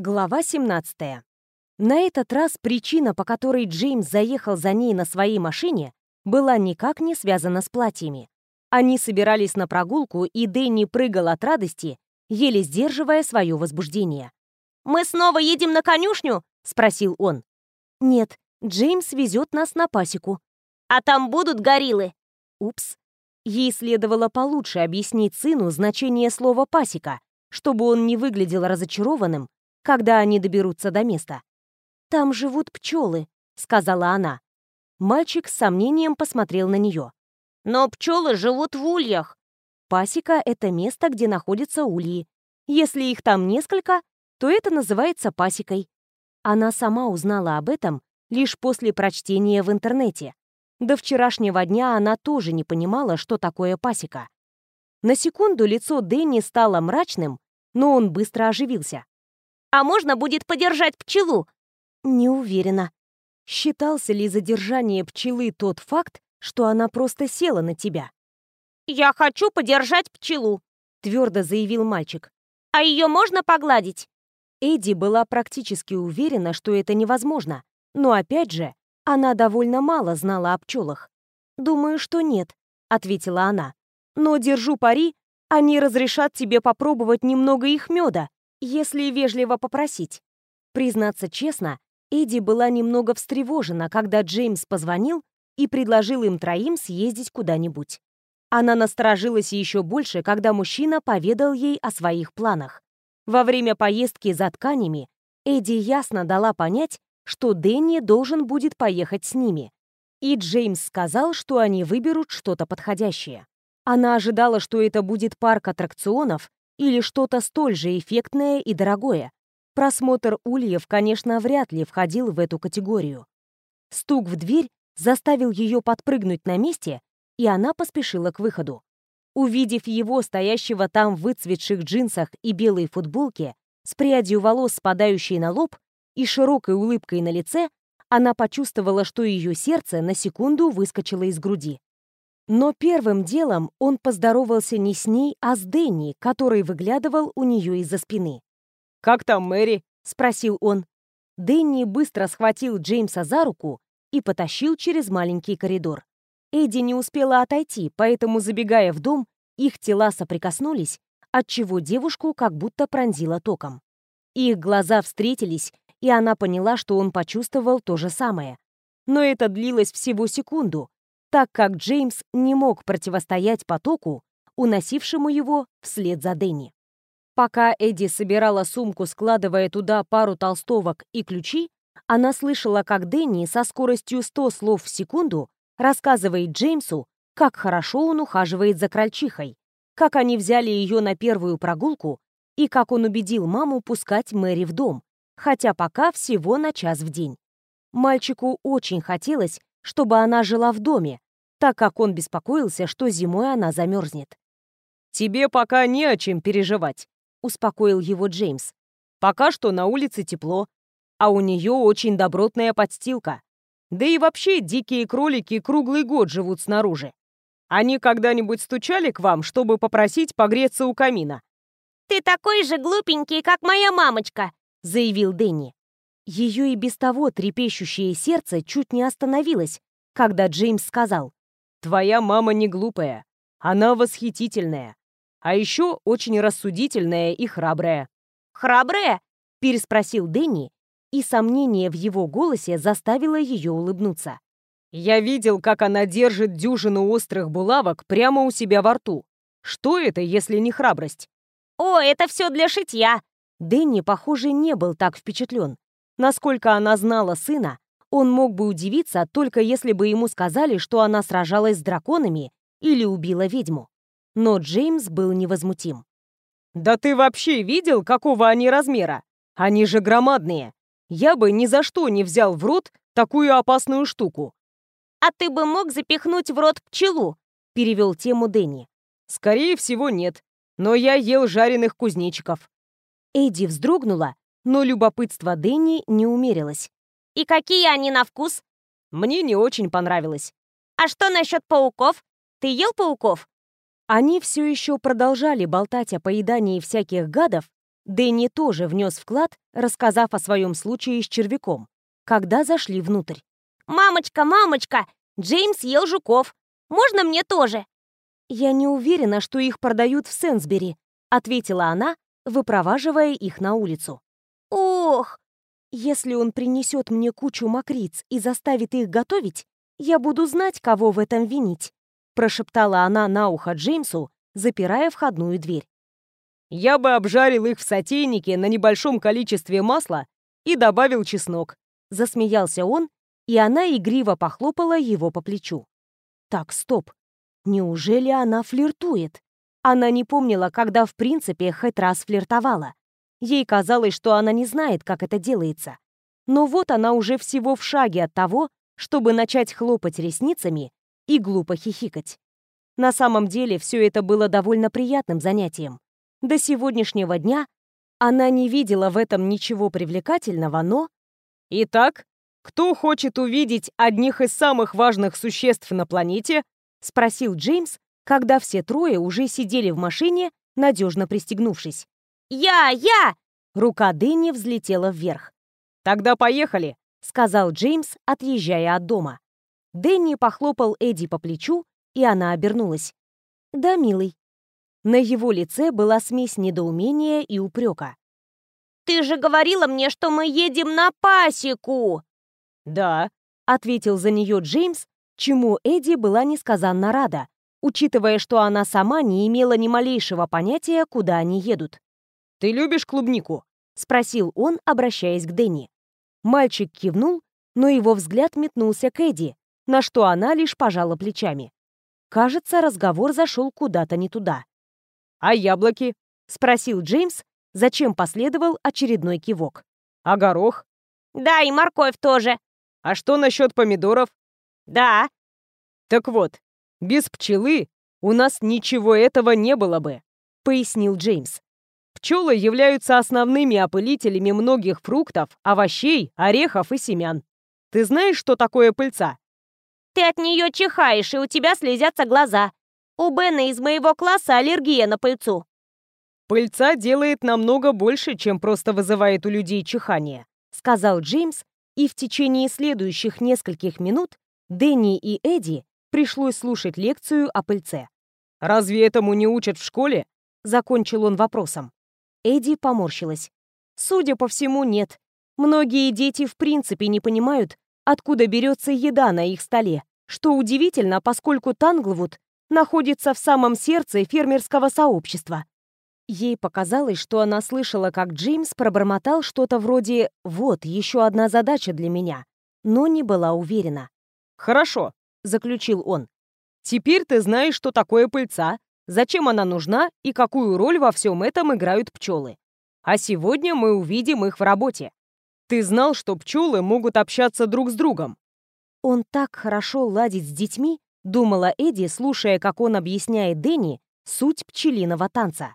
Глава 17. На этот раз причина, по которой Джеймс заехал за ней на своей машине, была никак не связана с платьями. Они собирались на прогулку, и Дэнни прыгал от радости, еле сдерживая свое возбуждение. «Мы снова едем на конюшню?» — спросил он. «Нет, Джеймс везет нас на пасеку». «А там будут гориллы?» Упс. Ей следовало получше объяснить сыну значение слова «пасека», чтобы он не выглядел разочарованным, когда они доберутся до места. «Там живут пчелы», — сказала она. Мальчик с сомнением посмотрел на нее. «Но пчелы живут в ульях». Пасека — это место, где находятся ульи. Если их там несколько, то это называется пасекой. Она сама узнала об этом лишь после прочтения в интернете. До вчерашнего дня она тоже не понимала, что такое пасека. На секунду лицо Дэнни стало мрачным, но он быстро оживился. А можно будет подержать пчелу?» «Не уверена. Считался ли задержание пчелы тот факт, что она просто села на тебя?» «Я хочу подержать пчелу», — твердо заявил мальчик. «А ее можно погладить?» Эдди была практически уверена, что это невозможно. Но опять же, она довольно мало знала о пчелах. «Думаю, что нет», — ответила она. «Но держу пари, они разрешат тебе попробовать немного их меда, если вежливо попросить. Признаться честно, Эдди была немного встревожена, когда Джеймс позвонил и предложил им троим съездить куда-нибудь. Она насторожилась еще больше, когда мужчина поведал ей о своих планах. Во время поездки за тканями Эдди ясно дала понять, что Дэнни должен будет поехать с ними. И Джеймс сказал, что они выберут что-то подходящее. Она ожидала, что это будет парк аттракционов или что-то столь же эффектное и дорогое. Просмотр ульев, конечно, вряд ли входил в эту категорию. Стук в дверь заставил ее подпрыгнуть на месте, и она поспешила к выходу. Увидев его, стоящего там в выцветших джинсах и белой футболке, с прядью волос, спадающей на лоб, и широкой улыбкой на лице, она почувствовала, что ее сердце на секунду выскочило из груди. Но первым делом он поздоровался не с ней, а с Дэнни, который выглядывал у нее из-за спины. «Как там Мэри?» — спросил он. Дэнни быстро схватил Джеймса за руку и потащил через маленький коридор. Эдди не успела отойти, поэтому, забегая в дом, их тела соприкоснулись, отчего девушку как будто пронзило током. Их глаза встретились, и она поняла, что он почувствовал то же самое. Но это длилось всего секунду, так как Джеймс не мог противостоять потоку, уносившему его вслед за Дэнни. Пока Эдди собирала сумку, складывая туда пару толстовок и ключи, она слышала, как Дэнни со скоростью 100 слов в секунду рассказывает Джеймсу, как хорошо он ухаживает за крольчихой, как они взяли ее на первую прогулку и как он убедил маму пускать Мэри в дом, хотя пока всего на час в день. Мальчику очень хотелось, чтобы она жила в доме, так как он беспокоился, что зимой она замерзнет. «Тебе пока не о чем переживать», — успокоил его Джеймс. «Пока что на улице тепло, а у нее очень добротная подстилка. Да и вообще дикие кролики круглый год живут снаружи. Они когда-нибудь стучали к вам, чтобы попросить погреться у камина?» «Ты такой же глупенький, как моя мамочка», — заявил Дэнни. Ее и без того трепещущее сердце чуть не остановилось, когда Джеймс сказал, «Твоя мама не глупая, она восхитительная, а еще очень рассудительная и храбрая». «Храбрая?» — переспросил Дэнни, и сомнение в его голосе заставило ее улыбнуться. «Я видел, как она держит дюжину острых булавок прямо у себя во рту. Что это, если не храбрость?» «О, это все для шитья!» Дэнни, похоже, не был так впечатлен. Насколько она знала сына, он мог бы удивиться, только если бы ему сказали, что она сражалась с драконами или убила ведьму. Но Джеймс был невозмутим. «Да ты вообще видел, какого они размера? Они же громадные. Я бы ни за что не взял в рот такую опасную штуку». «А ты бы мог запихнуть в рот пчелу?» — перевел тему Дэнни. «Скорее всего, нет. Но я ел жареных кузнечиков». Эдди вздрогнула, но любопытство Дэнни не умерилось. «И какие они на вкус?» «Мне не очень понравилось». «А что насчет пауков? Ты ел пауков?» Они все еще продолжали болтать о поедании всяких гадов, Дэнни тоже внес вклад, рассказав о своем случае с червяком, когда зашли внутрь. «Мамочка, мамочка! Джеймс ел жуков. Можно мне тоже?» «Я не уверена, что их продают в Сенсбери», — ответила она, выпроваживая их на улицу. «Ох!» «Если он принесет мне кучу мокриц и заставит их готовить, я буду знать, кого в этом винить», — прошептала она на ухо Джеймсу, запирая входную дверь. «Я бы обжарил их в сотейнике на небольшом количестве масла и добавил чеснок», — засмеялся он, и она игриво похлопала его по плечу. «Так, стоп. Неужели она флиртует?» Она не помнила, когда в принципе хоть раз флиртовала. Ей казалось, что она не знает, как это делается. Но вот она уже всего в шаге от того, чтобы начать хлопать ресницами и глупо хихикать. На самом деле все это было довольно приятным занятием. До сегодняшнего дня она не видела в этом ничего привлекательного, но... «Итак, кто хочет увидеть одних из самых важных существ на планете?» — спросил Джеймс, когда все трое уже сидели в машине, надежно пристегнувшись. «Я! Я!» Рука Дэнни взлетела вверх. «Тогда поехали!» — сказал Джеймс, отъезжая от дома. Дэнни похлопал Эдди по плечу, и она обернулась. «Да, милый». На его лице была смесь недоумения и упрека. «Ты же говорила мне, что мы едем на пасеку!» «Да», — ответил за нее Джеймс, чему Эдди была несказанно рада, учитывая, что она сама не имела ни малейшего понятия, куда они едут. «Ты любишь клубнику?» — спросил он, обращаясь к Дэнни. Мальчик кивнул, но его взгляд метнулся к Эдди, на что она лишь пожала плечами. Кажется, разговор зашел куда-то не туда. «А яблоки?» — спросил Джеймс, зачем последовал очередной кивок. «А горох?» «Да, и морковь тоже». «А что насчет помидоров?» «Да». «Так вот, без пчелы у нас ничего этого не было бы», — пояснил Джеймс. Пчелы являются основными опылителями многих фруктов, овощей, орехов и семян. Ты знаешь, что такое пыльца? Ты от нее чихаешь, и у тебя слезятся глаза. У Бена из моего класса аллергия на пыльцу. Пыльца делает намного больше, чем просто вызывает у людей чихание, сказал Джеймс, и в течение следующих нескольких минут Дэнни и Эдди пришлось слушать лекцию о пыльце. «Разве этому не учат в школе?» — закончил он вопросом. Эдди поморщилась. Судя по всему, нет. Многие дети в принципе не понимают, откуда берется еда на их столе, что удивительно, поскольку Танглвуд находится в самом сердце фермерского сообщества. Ей показалось, что она слышала, как Джеймс пробормотал что-то вроде «Вот, еще одна задача для меня», но не была уверена. «Хорошо», — заключил он. «Теперь ты знаешь, что такое пыльца, зачем она нужна и какую роль во всем этом играют пчелы. А сегодня мы увидим их в работе. Ты знал, что пчелы могут общаться друг с другом? Он так хорошо ладит с детьми, думала Эдди, слушая, как он объясняет Дэнни суть пчелиного танца.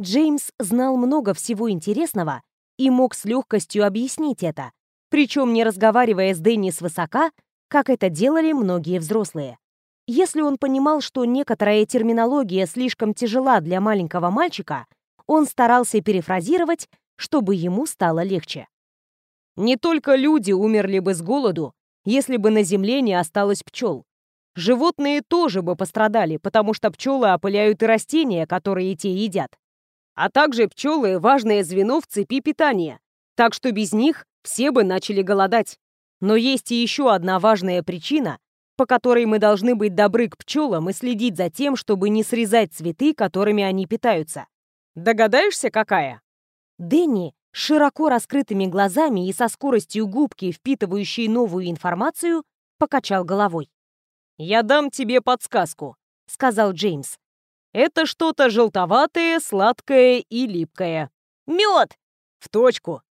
Джеймс знал много всего интересного и мог с легкостью объяснить это, причем не разговаривая с Дэнни свысока, как это делали многие взрослые. Если он понимал, что некоторая терминология слишком тяжела для маленького мальчика, он старался перефразировать, чтобы ему стало легче. Не только люди умерли бы с голоду, если бы на земле не осталось пчел. Животные тоже бы пострадали, потому что пчелы опыляют и растения, которые те едят. А также пчелы – важное звено в цепи питания, так что без них все бы начали голодать. Но есть и еще одна важная причина, по которой мы должны быть добры к пчелам и следить за тем, чтобы не срезать цветы, которыми они питаются. Догадаешься, какая? Дэнни, широко раскрытыми глазами и со скоростью губки, впитывающей новую информацию, покачал головой. «Я дам тебе подсказку», — сказал Джеймс. «Это что-то желтоватое, сладкое и липкое». «Мед!» «В точку!»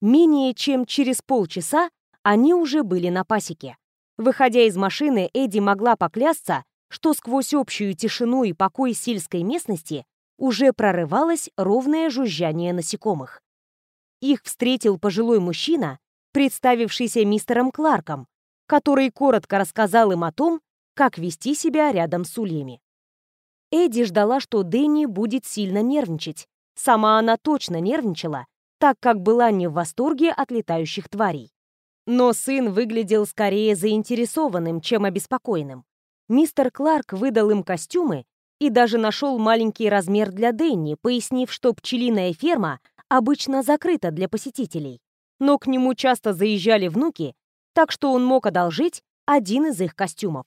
Менее чем через полчаса они уже были на пасеке. Выходя из машины, Эдди могла поклясться, что сквозь общую тишину и покой сельской местности уже прорывалось ровное жужжание насекомых. Их встретил пожилой мужчина, представившийся мистером Кларком, который коротко рассказал им о том, как вести себя рядом с ульями. Эдди ждала, что Дэнни будет сильно нервничать, Сама она точно нервничала, так как была не в восторге от летающих тварей. Но сын выглядел скорее заинтересованным, чем обеспокоенным. Мистер Кларк выдал им костюмы и даже нашел маленький размер для Дэнни, пояснив, что пчелиная ферма обычно закрыта для посетителей. Но к нему часто заезжали внуки, так что он мог одолжить один из их костюмов.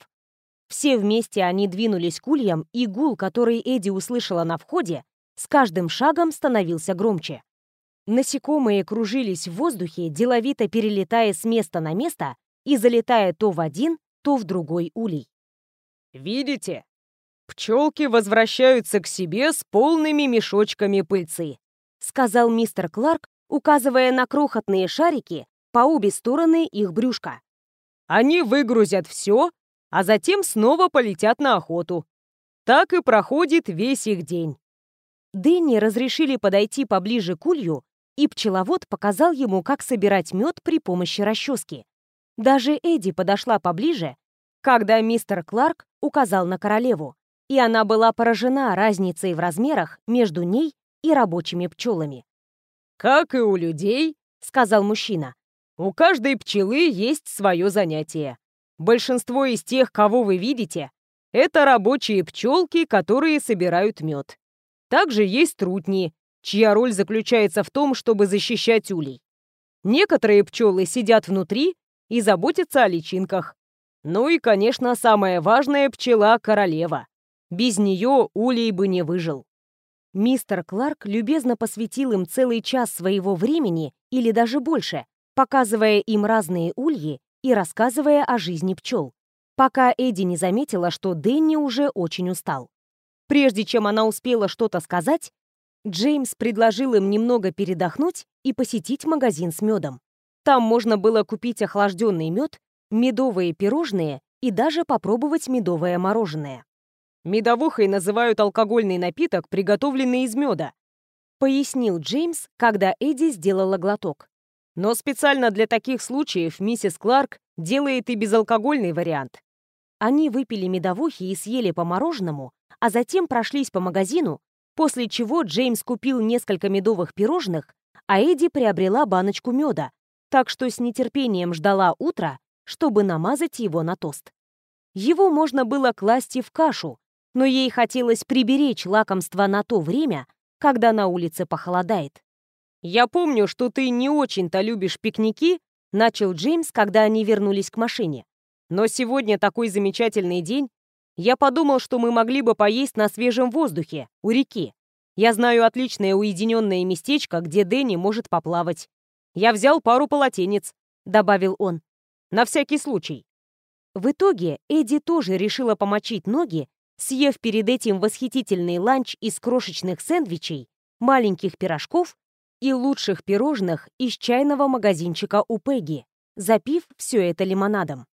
Все вместе они двинулись к ульям, и гул, который Эдди услышала на входе, с каждым шагом становился громче. Насекомые кружились в воздухе, деловито перелетая с места на место и залетая то в один, то в другой улей. «Видите? Пчелки возвращаются к себе с полными мешочками пыльцы», сказал мистер Кларк, указывая на крохотные шарики по обе стороны их брюшка. «Они выгрузят все, а затем снова полетят на охоту. Так и проходит весь их день». Дэнни разрешили подойти поближе к улью и пчеловод показал ему, как собирать мед при помощи расчески. Даже Эдди подошла поближе, когда мистер Кларк указал на королеву, и она была поражена разницей в размерах между ней и рабочими пчелами. «Как и у людей», — сказал мужчина, — «у каждой пчелы есть свое занятие. Большинство из тех, кого вы видите, это рабочие пчелки, которые собирают мед. Также есть трутни, чья роль заключается в том, чтобы защищать улей. Некоторые пчелы сидят внутри и заботятся о личинках. Ну и, конечно, самая важная пчела — королева. Без нее улей бы не выжил. Мистер Кларк любезно посвятил им целый час своего времени или даже больше, показывая им разные ульи и рассказывая о жизни пчел, пока Эдди не заметила, что Дэнни уже очень устал. Прежде чем она успела что-то сказать, Джеймс предложил им немного передохнуть и посетить магазин с медом. Там можно было купить охлажденный мед, медовые пирожные и даже попробовать медовое мороженое. «Медовухой называют алкогольный напиток, приготовленный из меда», пояснил Джеймс, когда Эдди сделала глоток. «Но специально для таких случаев миссис Кларк делает и безалкогольный вариант». Они выпили медовухи и съели по мороженому, а затем прошлись по магазину, После чего Джеймс купил несколько медовых пирожных, а Эдди приобрела баночку меда, так что с нетерпением ждала утра, чтобы намазать его на тост. Его можно было класть и в кашу, но ей хотелось приберечь лакомство на то время, когда на улице похолодает. «Я помню, что ты не очень-то любишь пикники», — начал Джеймс, когда они вернулись к машине. «Но сегодня такой замечательный день, я подумал, что мы могли бы поесть на свежем воздухе, у реки. Я знаю отличное уединенное местечко, где Дэнни может поплавать. Я взял пару полотенец», — добавил он. «На всякий случай». В итоге Эдди тоже решила помочить ноги, съев перед этим восхитительный ланч из крошечных сэндвичей, маленьких пирожков и лучших пирожных из чайного магазинчика у Пегги, запив все это лимонадом.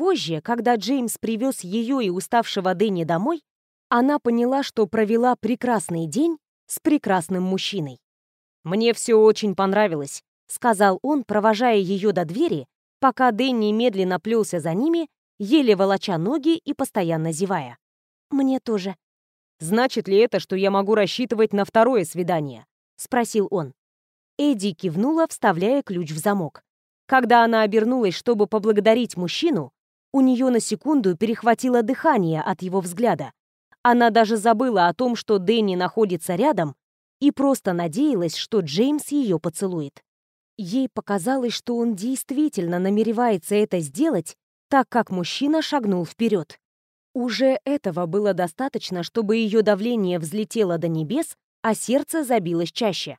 Позже, когда Джеймс привез ее и уставшего Дэнни домой, она поняла, что провела прекрасный день с прекрасным мужчиной. «Мне все очень понравилось», — сказал он, провожая ее до двери, пока Дэнни медленно плелся за ними, еле волоча ноги и постоянно зевая. «Мне тоже». «Значит ли это, что я могу рассчитывать на второе свидание?» — спросил он. Эдди кивнула, вставляя ключ в замок. Когда она обернулась, чтобы поблагодарить мужчину, у нее на секунду перехватило дыхание от его взгляда. Она даже забыла о том, что Дэнни находится рядом, и просто надеялась, что Джеймс ее поцелует. Ей показалось, что он действительно намеревается это сделать, так как мужчина шагнул вперед. Уже этого было достаточно, чтобы ее давление взлетело до небес, а сердце забилось чаще.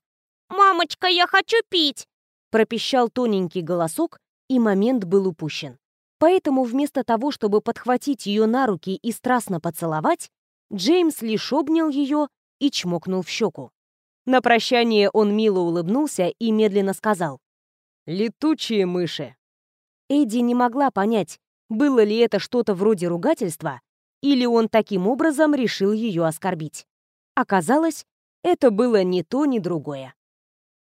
«Мамочка, я хочу пить!» пропищал тоненький голосок, и момент был упущен. Поэтому вместо того, чтобы подхватить ее на руки и страстно поцеловать, Джеймс лишь обнял ее и чмокнул в щеку. На прощание он мило улыбнулся и медленно сказал «Летучие мыши». Эдди не могла понять, было ли это что-то вроде ругательства, или он таким образом решил ее оскорбить. Оказалось, это было ни то, ни другое.